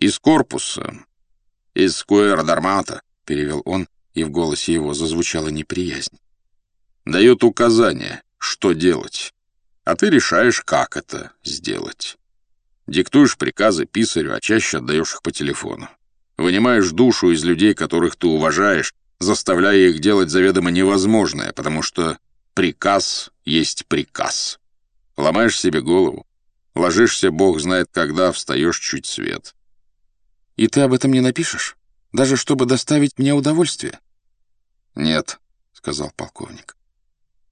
Из корпуса, из Скуэра Дармата, перевел он, и в голосе его зазвучала неприязнь. Дают указания, что делать, а ты решаешь, как это сделать. Диктуешь приказы писарю, а чаще отдаешь их по телефону. Вынимаешь душу из людей, которых ты уважаешь, заставляя их делать заведомо невозможное, потому что приказ есть приказ. Ломаешь себе голову, ложишься, бог знает когда, встаешь чуть свет. И ты об этом не напишешь? Даже чтобы доставить мне удовольствие? Нет, — сказал полковник.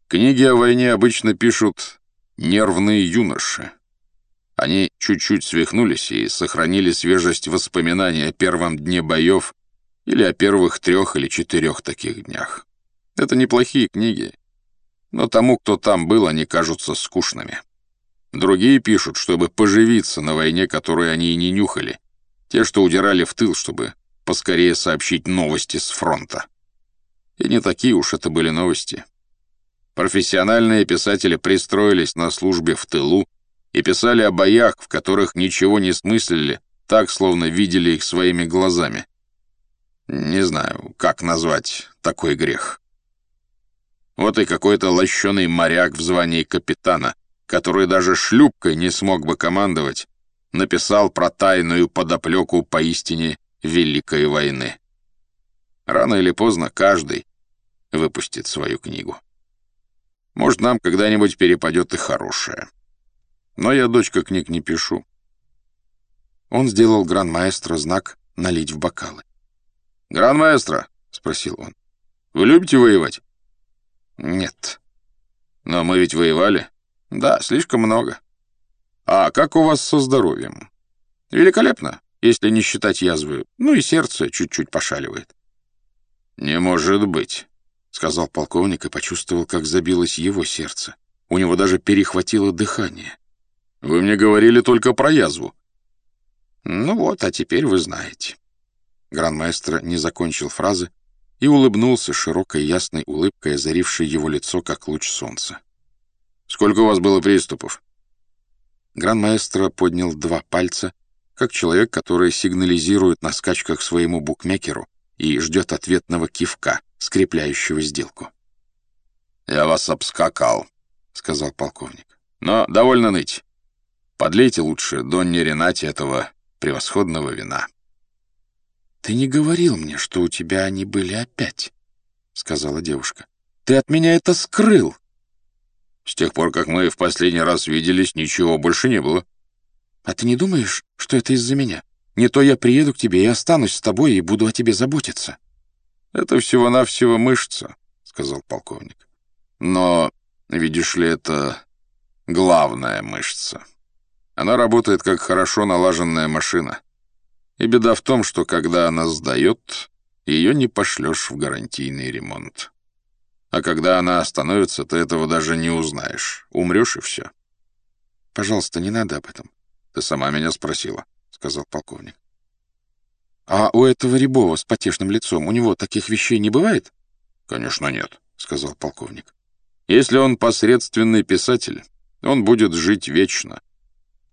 Книги о войне обычно пишут нервные юноши. Они чуть-чуть свихнулись и сохранили свежесть воспоминаний о первом дне боев или о первых трех или четырех таких днях. Это неплохие книги, но тому, кто там был, они кажутся скучными. Другие пишут, чтобы поживиться на войне, которую они и не нюхали, те, что удирали в тыл, чтобы поскорее сообщить новости с фронта. И не такие уж это были новости. Профессиональные писатели пристроились на службе в тылу и писали о боях, в которых ничего не смыслили, так, словно видели их своими глазами. Не знаю, как назвать такой грех. Вот и какой-то лощеный моряк в звании капитана, который даже шлюпкой не смог бы командовать, написал про тайную подоплеку поистине Великой войны. Рано или поздно каждый выпустит свою книгу. Может, нам когда-нибудь перепадет и хорошее. Но я, дочка, книг не пишу. Он сделал гран-маэстро знак «налить в бокалы». «Гран-маэстро?» — спросил он. «Вы любите воевать?» «Нет». «Но мы ведь воевали?» «Да, слишком много». «А как у вас со здоровьем?» «Великолепно, если не считать язвы. Ну и сердце чуть-чуть пошаливает». «Не может быть», — сказал полковник и почувствовал, как забилось его сердце. У него даже перехватило дыхание. Вы мне говорили только про язву. Ну вот, а теперь вы знаете. Гранмаэстро не закончил фразы и улыбнулся широкой ясной улыбкой, озарившей его лицо, как луч солнца. «Сколько у вас было приступов?» Гранмаэстро поднял два пальца, как человек, который сигнализирует на скачках своему букмекеру и ждет ответного кивка, скрепляющего сделку. «Я вас обскакал», — сказал полковник. «Но довольно ныть. Подлейте лучше Донне Ренате этого превосходного вина». «Ты не говорил мне, что у тебя они были опять», — сказала девушка. «Ты от меня это скрыл». «С тех пор, как мы в последний раз виделись, ничего больше не было». «А ты не думаешь, что это из-за меня? Не то я приеду к тебе и останусь с тобой и буду о тебе заботиться». «Это всего-навсего мышца», — сказал полковник. «Но, видишь ли, это главная мышца». Она работает как хорошо налаженная машина. И беда в том, что когда она сдает, ее не пошлешь в гарантийный ремонт. А когда она остановится, ты этого даже не узнаешь. Умрешь и все. Пожалуйста, не надо об этом. Ты сама меня спросила, — сказал полковник. А у этого Рябова с потешным лицом, у него таких вещей не бывает? Конечно, нет, — сказал полковник. Если он посредственный писатель, он будет жить вечно,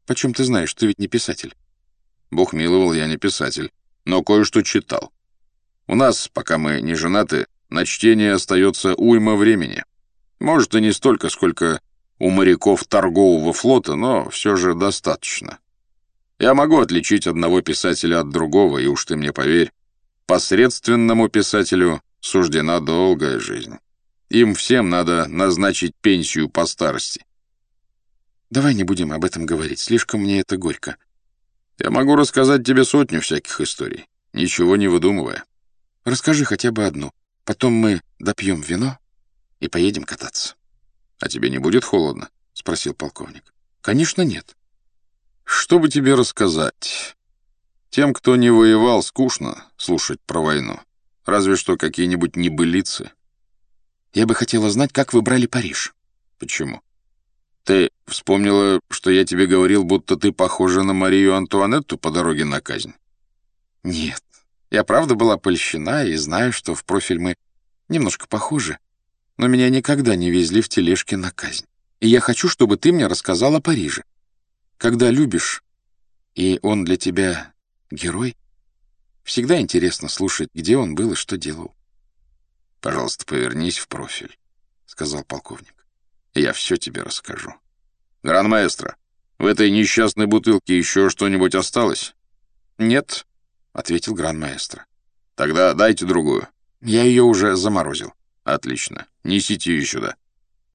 Почем ты знаешь, ты ведь не писатель? Бог миловал, я не писатель, но кое-что читал. У нас, пока мы не женаты, на чтение остается уйма времени. Может, и не столько, сколько у моряков торгового флота, но все же достаточно. Я могу отличить одного писателя от другого, и уж ты мне поверь, посредственному писателю суждена долгая жизнь. Им всем надо назначить пенсию по старости. Давай не будем об этом говорить, слишком мне это горько. Я могу рассказать тебе сотню всяких историй, ничего не выдумывая. Расскажи хотя бы одну. Потом мы допьем вино и поедем кататься. — А тебе не будет холодно? — спросил полковник. — Конечно, нет. — Что бы тебе рассказать? Тем, кто не воевал, скучно слушать про войну. Разве что какие-нибудь небылицы. Я бы хотела знать, как вы брали Париж. Почему? Ты вспомнила, что я тебе говорил, будто ты похожа на Марию Антуанетту по дороге на казнь? Нет. Я правда была польщена и знаю, что в профиль мы немножко похожи. Но меня никогда не везли в тележке на казнь. И я хочу, чтобы ты мне рассказал о Париже. Когда любишь, и он для тебя Герой? Всегда интересно слушать, где он был и что делал. «Пожалуйста, повернись в профиль», — сказал полковник. «Я все тебе расскажу. Гран-маэстро, в этой несчастной бутылке еще что-нибудь осталось?» «Нет», — ответил гран-маэстро. «Тогда дайте другую». «Я ее уже заморозил». «Отлично. Несите ее сюда».